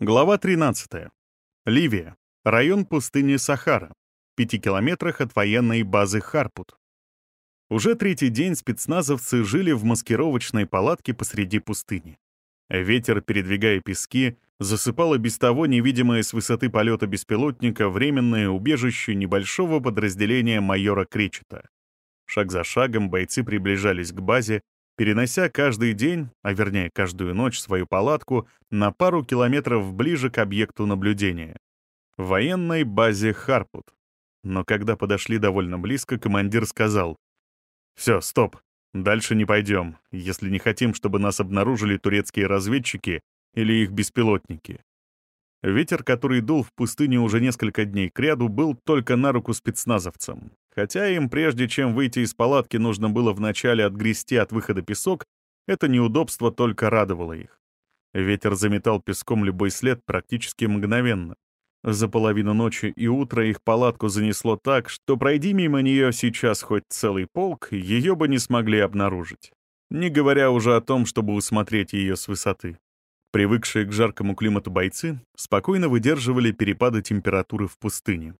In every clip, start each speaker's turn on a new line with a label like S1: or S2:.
S1: Глава 13. Ливия. Район пустыни Сахара. В пяти километрах от военной базы Харпут. Уже третий день спецназовцы жили в маскировочной палатке посреди пустыни. Ветер, передвигая пески, засыпал и без того невидимое с высоты полета беспилотника временное убежище небольшого подразделения майора Кречета. Шаг за шагом бойцы приближались к базе, перенося каждый день, а вернее каждую ночь свою палатку на пару километров ближе к объекту наблюдения. Военной базе Харпут. Но когда подошли довольно близко, командир сказал, «Все, стоп, дальше не пойдем, если не хотим, чтобы нас обнаружили турецкие разведчики или их беспилотники». Ветер, который дул в пустыне уже несколько дней кряду, был только на руку спецназовцам. Хотя им, прежде чем выйти из палатки, нужно было вначале отгрести от выхода песок, это неудобство только радовало их. Ветер заметал песком любой след практически мгновенно. За половину ночи и утра их палатку занесло так, что пройди мимо нее сейчас хоть целый полк, ее бы не смогли обнаружить. Не говоря уже о том, чтобы усмотреть ее с высоты. Привыкшие к жаркому климату бойцы спокойно выдерживали перепады температуры в пустыне.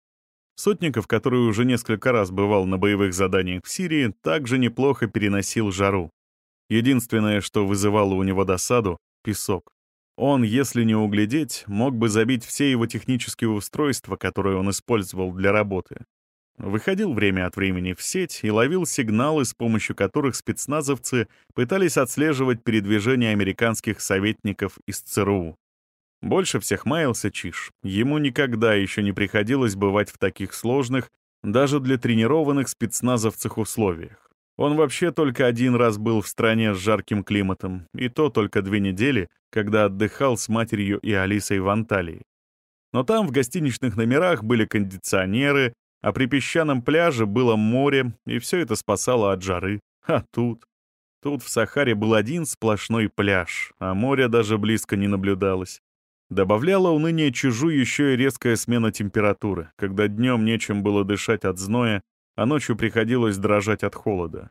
S1: Сотников, который уже несколько раз бывал на боевых заданиях в Сирии, также неплохо переносил жару. Единственное, что вызывало у него досаду — песок. Он, если не углядеть, мог бы забить все его технические устройства, которые он использовал для работы. Выходил время от времени в сеть и ловил сигналы, с помощью которых спецназовцы пытались отслеживать передвижение американских советников из ЦРУ. Больше всех маялся Чиш. Ему никогда еще не приходилось бывать в таких сложных, даже для тренированных спецназовцев условиях. Он вообще только один раз был в стране с жарким климатом, и то только две недели, когда отдыхал с матерью и Алисой в Анталии. Но там в гостиничных номерах были кондиционеры, а при песчаном пляже было море, и все это спасало от жары. А тут... Тут в Сахаре был один сплошной пляж, а моря даже близко не наблюдалось. Добавляла уныние чужу еще и резкая смена температуры, когда днем нечем было дышать от зноя, а ночью приходилось дрожать от холода.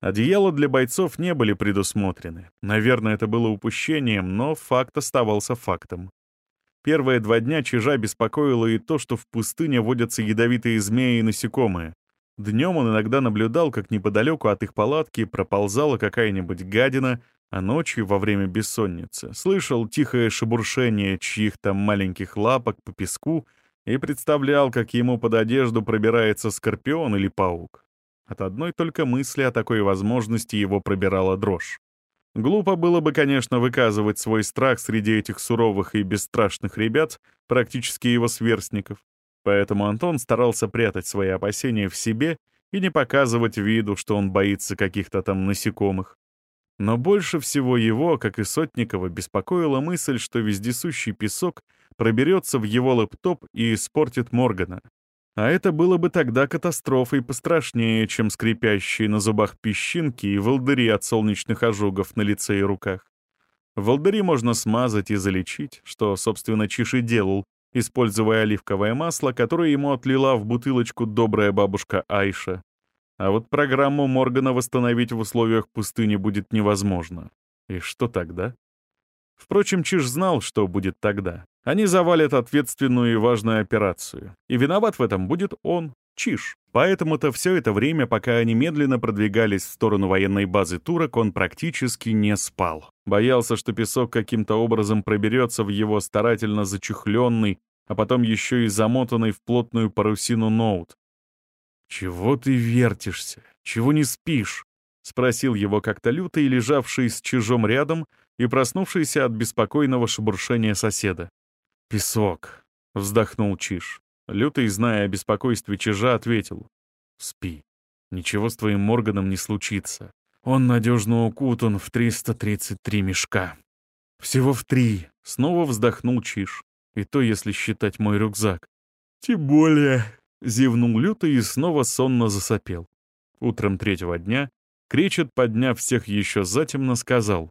S1: Одеяла для бойцов не были предусмотрены. Наверное, это было упущением, но факт оставался фактом. Первые два дня чижа беспокоило и то, что в пустыне водятся ядовитые змеи и насекомые. Днем он иногда наблюдал, как неподалеку от их палатки проползала какая-нибудь гадина, а ночью, во время бессонницы, слышал тихое шебуршение чьих-то маленьких лапок по песку и представлял, как ему под одежду пробирается скорпион или паук. От одной только мысли о такой возможности его пробирала дрожь. Глупо было бы, конечно, выказывать свой страх среди этих суровых и бесстрашных ребят, практически его сверстников. Поэтому Антон старался прятать свои опасения в себе и не показывать виду, что он боится каких-то там насекомых. Но больше всего его, как и Сотникова, беспокоила мысль, что вездесущий песок проберется в его лэптоп и испортит Моргана. А это было бы тогда катастрофой пострашнее, чем скрипящие на зубах песчинки и волдыри от солнечных ожогов на лице и руках. Волдыри можно смазать и залечить, что, собственно, Чиш и делал, используя оливковое масло, которое ему отлила в бутылочку добрая бабушка Айша. А вот программу Моргана восстановить в условиях пустыни будет невозможно. И что тогда? Впрочем, Чиж знал, что будет тогда. Они завалят ответственную и важную операцию. И виноват в этом будет он, Чиж. Поэтому-то все это время, пока они медленно продвигались в сторону военной базы турок, он практически не спал. Боялся, что песок каким-то образом проберется в его старательно зачехленный, а потом еще и замотанный в плотную парусину ноут, «Чего ты вертишься? Чего не спишь?» — спросил его как-то лютый, лежавший с чижом рядом и проснувшийся от беспокойного шебуршения соседа. «Песок», — вздохнул чиж. Лютый, зная о беспокойстве чижа, ответил. «Спи. Ничего с твоим Морганом не случится. Он надежно укутан в 333 мешка». «Всего в три», — снова вздохнул чиж. «И то, если считать мой рюкзак». «Тем более», Зевнул лютый и снова сонно засопел. Утром третьего дня Кречет, подняв всех еще затемно, сказал,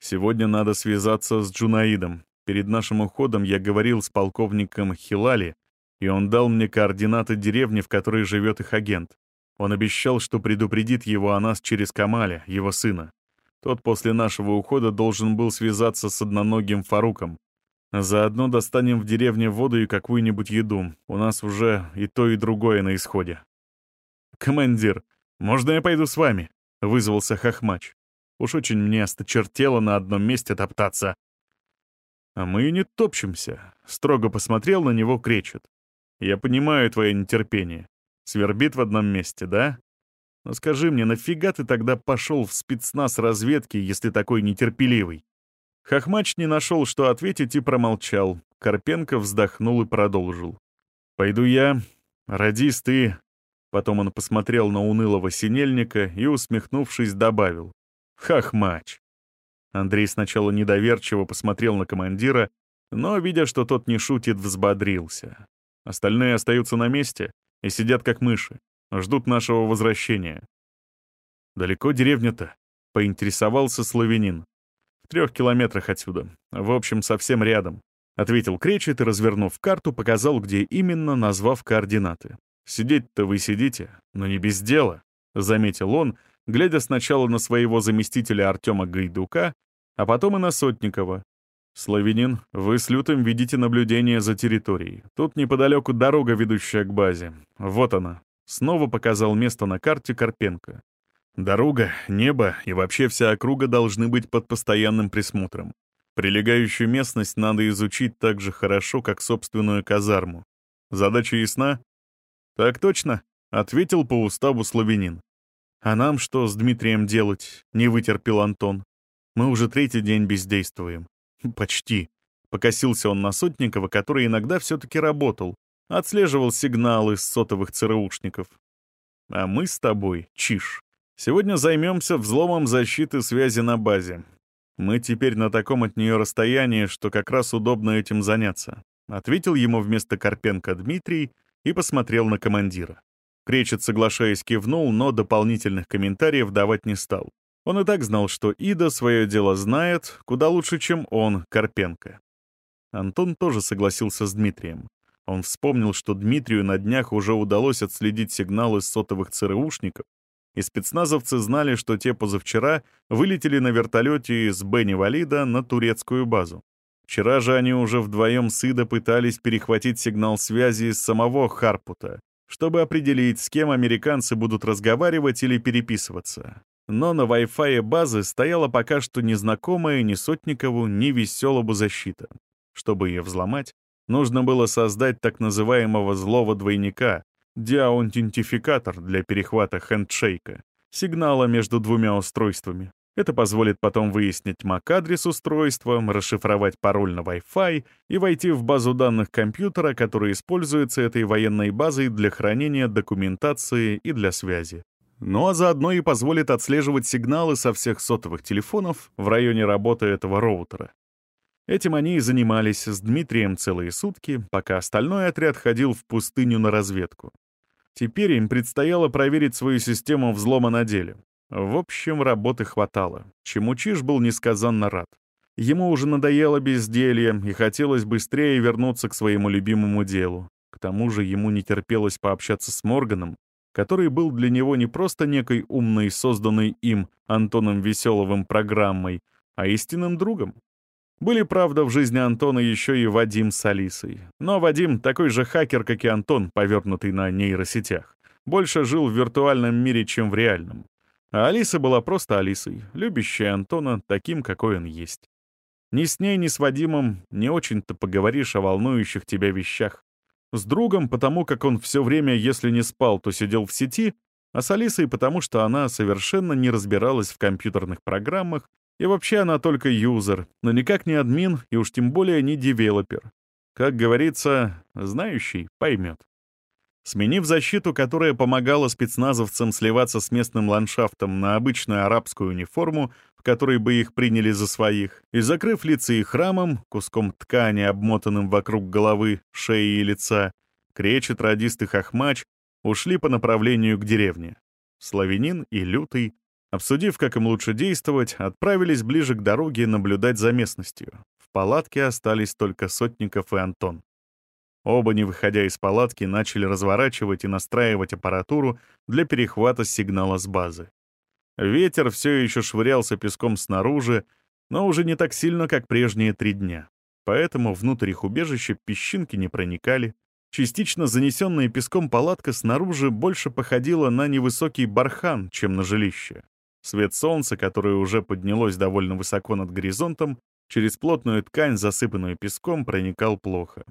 S1: «Сегодня надо связаться с Джунаидом. Перед нашим уходом я говорил с полковником Хилали, и он дал мне координаты деревни, в которой живет их агент. Он обещал, что предупредит его о нас через Камаля, его сына. Тот после нашего ухода должен был связаться с одноногим Фаруком. Заодно достанем в деревне воду и какую-нибудь еду. У нас уже и то, и другое на исходе. «Командир, можно я пойду с вами?» — вызвался Хохмач. Уж очень мне осточертело на одном месте топтаться. «А мы не топчемся», — строго посмотрел на него Кречет. «Я понимаю твое нетерпение. Свербит в одном месте, да? Но скажи мне, нафига ты тогда пошел в спецназ разведки, если такой нетерпеливый?» Хохмач не нашел, что ответить, и промолчал. Карпенко вздохнул и продолжил. «Пойду я, радист и...» Потом он посмотрел на унылого синельника и, усмехнувшись, добавил. «Хохмач!» Андрей сначала недоверчиво посмотрел на командира, но, видя, что тот не шутит, взбодрился. Остальные остаются на месте и сидят как мыши, ждут нашего возвращения. «Далеко деревня-то?» — поинтересовался славянин. «В трех километрах отсюда. В общем, совсем рядом», — ответил Кречет и, развернув карту, показал, где именно, назвав координаты. «Сидеть-то вы сидите, но не без дела», — заметил он, глядя сначала на своего заместителя Артема Гайдука, а потом и на Сотникова. «Славянин, вы с Лютым видите наблюдение за территорией. Тут неподалеку дорога, ведущая к базе. Вот она». Снова показал место на карте Карпенко. Дорога, небо и вообще вся округа должны быть под постоянным присмотром. Прилегающую местность надо изучить так же хорошо, как собственную казарму. Задача ясна? Так точно, ответил по уставу славянин. А нам что с Дмитрием делать? Не вытерпел Антон. Мы уже третий день бездействуем. Почти. Покосился он на Сотникова, который иногда все-таки работал, отслеживал сигналы с сотовых ЦРУшников. А мы с тобой, Чиш, Сегодня займемся взломом защиты связи на базе. Мы теперь на таком от нее расстоянии, что как раз удобно этим заняться», — ответил ему вместо Карпенко Дмитрий и посмотрел на командира. Кречет, соглашаясь, кивнул, но дополнительных комментариев давать не стал. Он и так знал, что Ида свое дело знает, куда лучше, чем он, Карпенко. Антон тоже согласился с Дмитрием. Он вспомнил, что Дмитрию на днях уже удалось отследить сигналы сотовых ЦРУшников, и спецназовцы знали, что те позавчера вылетели на вертолете из Бенни-Валида на турецкую базу. Вчера же они уже вдвоем с Ида пытались перехватить сигнал связи из самого Харпута, чтобы определить, с кем американцы будут разговаривать или переписываться. Но на Wi-Fi базы стояла пока что незнакомая ни Сотникову, ни Веселому защита. Чтобы ее взломать, нужно было создать так называемого злого двойника, диаутентификатор для перехвата хендшейка, сигнала между двумя устройствами. Это позволит потом выяснить MAC-адрес устройства, расшифровать пароль на Wi-Fi и войти в базу данных компьютера, которая используется этой военной базой для хранения документации и для связи. Ну а заодно и позволит отслеживать сигналы со всех сотовых телефонов в районе работы этого роутера. Этим они и занимались с Дмитрием целые сутки, пока остальной отряд ходил в пустыню на разведку. Теперь им предстояло проверить свою систему взлома на деле. В общем, работы хватало, чему Чиж был несказанно рад. Ему уже надоело безделье, и хотелось быстрее вернуться к своему любимому делу. К тому же ему не терпелось пообщаться с Морганом, который был для него не просто некой умной, созданной им, Антоном Веселовым, программой, а истинным другом. Были, правда, в жизни Антона еще и Вадим с Алисой. Но Вадим такой же хакер, как и Антон, повернутый на нейросетях. Больше жил в виртуальном мире, чем в реальном. А Алиса была просто Алисой, любящая Антона таким, какой он есть. Ни с ней, ни с Вадимом не очень-то поговоришь о волнующих тебя вещах. С другом, потому как он все время, если не спал, то сидел в сети, а с Алисой, потому что она совершенно не разбиралась в компьютерных программах и вообще она только юзер, но никак не админ и уж тем более не девелопер. Как говорится, знающий поймет. Сменив защиту, которая помогала спецназовцам сливаться с местным ландшафтом на обычную арабскую униформу, в которой бы их приняли за своих, и закрыв лица их храмом, куском ткани, обмотанным вокруг головы, шеи и лица, кречет, радист и хохмач ушли по направлению к деревне. Славянин и Лютый Обсудив, как им лучше действовать, отправились ближе к дороге наблюдать за местностью. В палатке остались только Сотников и Антон. Оба, не выходя из палатки, начали разворачивать и настраивать аппаратуру для перехвата сигнала с базы. Ветер все еще швырялся песком снаружи, но уже не так сильно, как прежние три дня. поэтому внутрь их убежища песчинки не проникали. Частично занесенная песком палатка снаружи больше походила на невысокий бархан, чем на жилище. Свет солнца, которое уже поднялось довольно высоко над горизонтом, через плотную ткань, засыпанную песком, проникал плохо.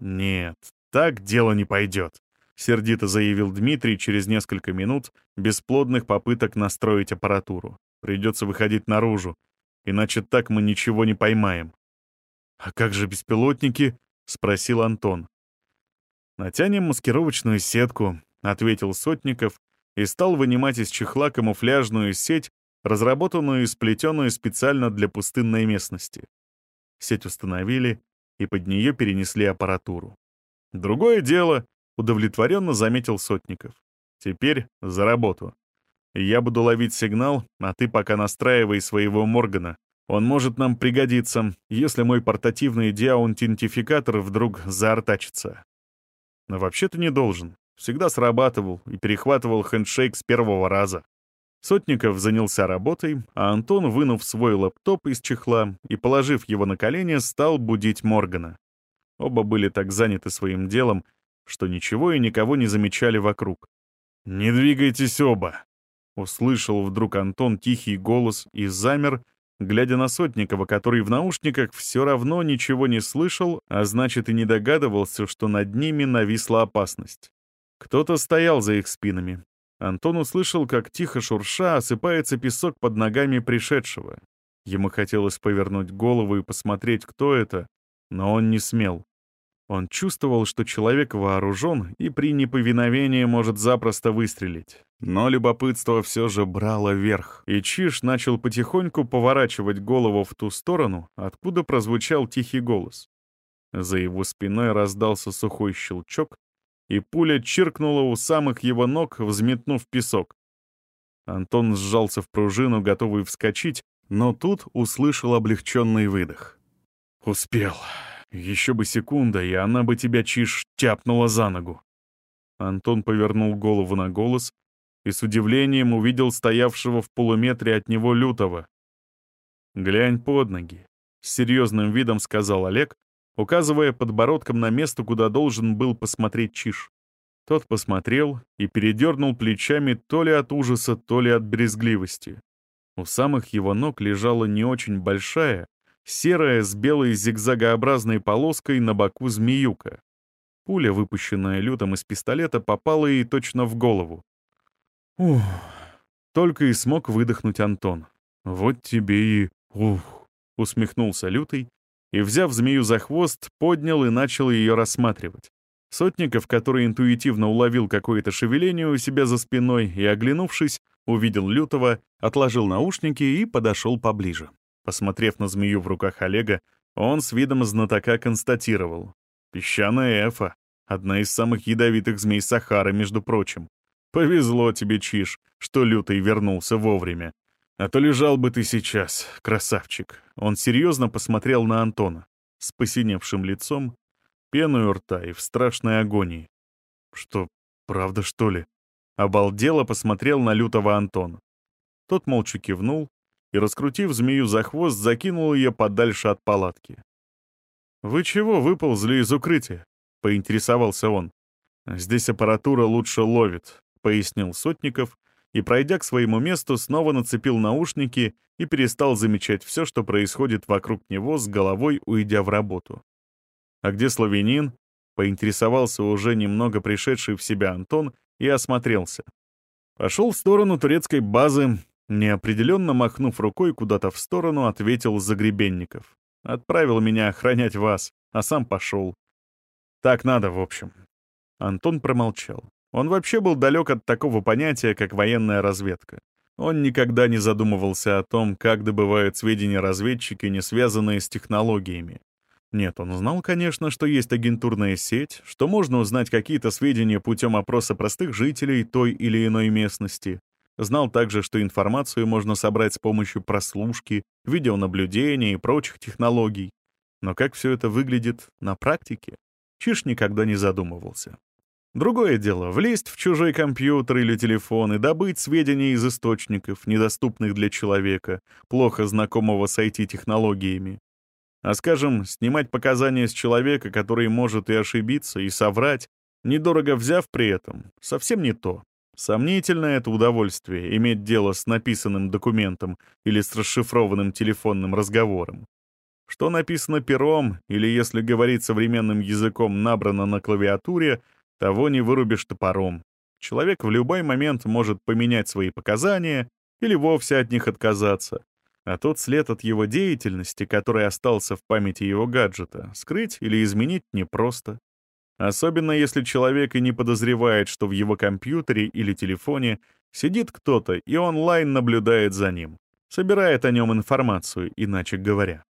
S1: «Нет, так дело не пойдет», — сердито заявил Дмитрий через несколько минут бесплодных попыток настроить аппаратуру. «Придется выходить наружу, иначе так мы ничего не поймаем». «А как же беспилотники?» — спросил Антон. «Натянем маскировочную сетку», — ответил Сотников и стал вынимать из чехла камуфляжную сеть, разработанную и сплетенную специально для пустынной местности. Сеть установили и под нее перенесли аппаратуру. «Другое дело», — удовлетворенно заметил Сотников. «Теперь за работу. Я буду ловить сигнал, а ты пока настраивай своего Моргана. Он может нам пригодиться, если мой портативный диаунтентификатор вдруг заортачится. Но вообще-то не должен. Всегда срабатывал и перехватывал хендшейк с первого раза. Сотников занялся работой, а Антон, вынув свой лэптоп из чехла и положив его на колени, стал будить Моргана. Оба были так заняты своим делом, что ничего и никого не замечали вокруг. «Не двигайтесь оба!» Услышал вдруг Антон тихий голос и замер, глядя на Сотникова, который в наушниках все равно ничего не слышал, а значит и не догадывался, что над ними нависла опасность. Кто-то стоял за их спинами. Антон услышал, как тихо шурша осыпается песок под ногами пришедшего. Ему хотелось повернуть голову и посмотреть, кто это, но он не смел. Он чувствовал, что человек вооружен и при неповиновении может запросто выстрелить. Но любопытство все же брало верх, и Чиш начал потихоньку поворачивать голову в ту сторону, откуда прозвучал тихий голос. За его спиной раздался сухой щелчок, и пуля чиркнула у самых его ног, взметнув песок. Антон сжался в пружину, готовый вскочить, но тут услышал облегченный выдох. «Успел. Еще бы секунда, и она бы тебя, Чиш, тяпнула за ногу». Антон повернул голову на голос и с удивлением увидел стоявшего в полуметре от него лютого. «Глянь под ноги», — с серьезным видом сказал Олег, указывая подбородком на место, куда должен был посмотреть Чиш. Тот посмотрел и передернул плечами то ли от ужаса, то ли от брезгливости. У самых его ног лежала не очень большая, серая с белой зигзагообразной полоской на боку змеюка. Пуля, выпущенная лютом из пистолета, попала ей точно в голову. Ух, только и смог выдохнуть Антон. Вот тебе и... Ух, усмехнулся лютый и, взяв змею за хвост, поднял и начал ее рассматривать. Сотников, который интуитивно уловил какое-то шевеление у себя за спиной и, оглянувшись, увидел Лютого, отложил наушники и подошел поближе. Посмотрев на змею в руках Олега, он с видом знатока констатировал. «Песчаная эфа. Одна из самых ядовитых змей Сахары, между прочим. Повезло тебе, Чиш, что Лютый вернулся вовремя. А то лежал бы ты сейчас, красавчик. Он серьезно посмотрел на Антона, с посиневшим лицом, пеной у рта и в страшной агонии. Что, правда, что ли? Обалдело посмотрел на лютого Антона. Тот молча кивнул и, раскрутив змею за хвост, закинул ее подальше от палатки. «Вы чего выползли из укрытия?» — поинтересовался он. «Здесь аппаратура лучше ловит», — пояснил Сотников и, пройдя к своему месту, снова нацепил наушники и перестал замечать все, что происходит вокруг него, с головой уйдя в работу. «А где славянин?» — поинтересовался уже немного пришедший в себя Антон и осмотрелся. Пошел в сторону турецкой базы, неопределенно махнув рукой куда-то в сторону, ответил Загребенников. «Отправил меня охранять вас, а сам пошел. Так надо, в общем». Антон промолчал. Он вообще был далек от такого понятия, как военная разведка. Он никогда не задумывался о том, как добывают сведения разведчики, не связанные с технологиями. Нет, он знал, конечно, что есть агентурная сеть, что можно узнать какие-то сведения путем опроса простых жителей той или иной местности. Знал также, что информацию можно собрать с помощью прослушки, видеонаблюдения и прочих технологий. Но как все это выглядит на практике, Чиш никогда не задумывался. Другое дело — влезть в чужой компьютер или телефон и добыть сведения из источников, недоступных для человека, плохо знакомого с IT-технологиями. А скажем, снимать показания с человека, который может и ошибиться, и соврать, недорого взяв при этом, совсем не то. Сомнительно это удовольствие — иметь дело с написанным документом или с расшифрованным телефонным разговором. Что написано пером, или, если говорить современным языком, набрано на клавиатуре, того не вырубишь топором. Человек в любой момент может поменять свои показания или вовсе от них отказаться. А тот след от его деятельности, который остался в памяти его гаджета, скрыть или изменить непросто. Особенно если человек и не подозревает, что в его компьютере или телефоне сидит кто-то и онлайн наблюдает за ним, собирает о нем информацию, иначе говоря.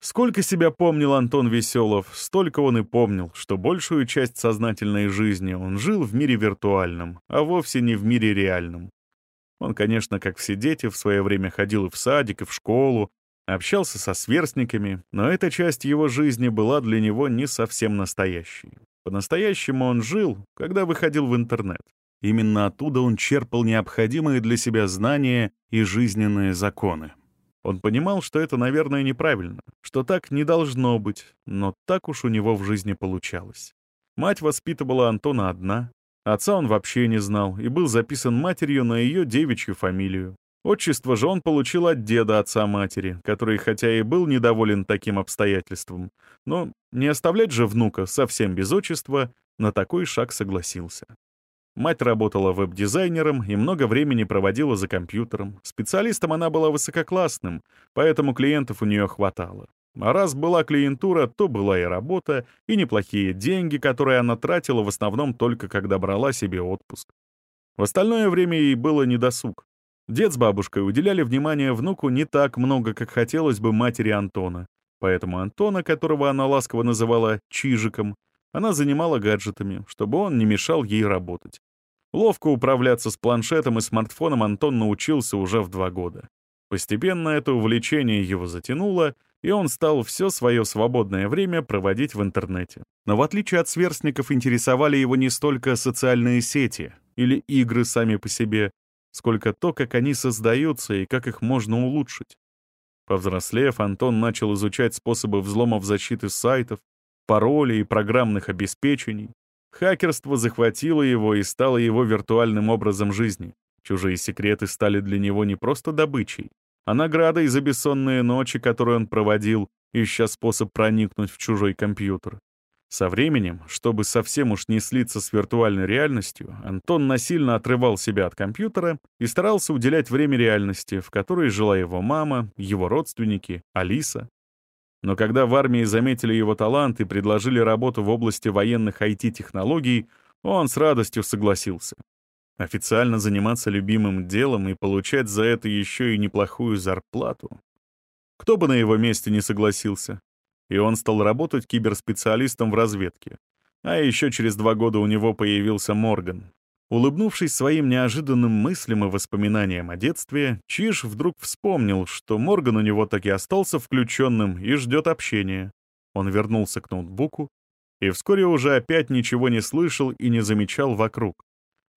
S1: Сколько себя помнил Антон Веселов, столько он и помнил, что большую часть сознательной жизни он жил в мире виртуальном, а вовсе не в мире реальном. Он, конечно, как все дети, в свое время ходил и в садик, и в школу, общался со сверстниками, но эта часть его жизни была для него не совсем настоящей. По-настоящему он жил, когда выходил в интернет. Именно оттуда он черпал необходимые для себя знания и жизненные законы. Он понимал, что это, наверное, неправильно, что так не должно быть, но так уж у него в жизни получалось. Мать воспитывала Антона одна, отца он вообще не знал и был записан матерью на ее девичью фамилию. Отчество же он получил от деда отца матери, который хотя и был недоволен таким обстоятельством, но не оставлять же внука совсем без отчества, на такой шаг согласился. Мать работала веб-дизайнером и много времени проводила за компьютером. Специалистом она была высококлассным, поэтому клиентов у нее хватало. А раз была клиентура, то была и работа, и неплохие деньги, которые она тратила в основном только когда брала себе отпуск. В остальное время ей было недосуг. Дед с бабушкой уделяли внимание внуку не так много, как хотелось бы матери Антона. Поэтому Антона, которого она ласково называла «чижиком», она занимала гаджетами, чтобы он не мешал ей работать. Ловко управляться с планшетом и смартфоном Антон научился уже в два года. Постепенно это увлечение его затянуло, и он стал все свое свободное время проводить в интернете. Но в отличие от сверстников интересовали его не столько социальные сети или игры сами по себе, сколько то, как они создаются и как их можно улучшить. Повзрослев, Антон начал изучать способы взломов защиты сайтов, паролей и программных обеспечений, Хакерство захватило его и стало его виртуальным образом жизни. Чужие секреты стали для него не просто добычей, а наградой за бессонные ночи, которые он проводил, ища способ проникнуть в чужой компьютер. Со временем, чтобы совсем уж не слиться с виртуальной реальностью, Антон насильно отрывал себя от компьютера и старался уделять время реальности, в которой жила его мама, его родственники, Алиса. Но когда в армии заметили его талант и предложили работу в области военных IT-технологий, он с радостью согласился. Официально заниматься любимым делом и получать за это еще и неплохую зарплату. Кто бы на его месте не согласился. И он стал работать киберспециалистом в разведке. А еще через два года у него появился Морган, Улыбнувшись своим неожиданным мыслям и воспоминаниям о детстве, Чиж вдруг вспомнил, что Морган у него так и остался включенным и ждет общения. Он вернулся к ноутбуку и вскоре уже опять ничего не слышал и не замечал вокруг.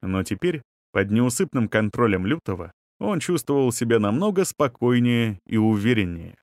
S1: Но теперь, под неусыпным контролем Лютого, он чувствовал себя намного спокойнее и увереннее.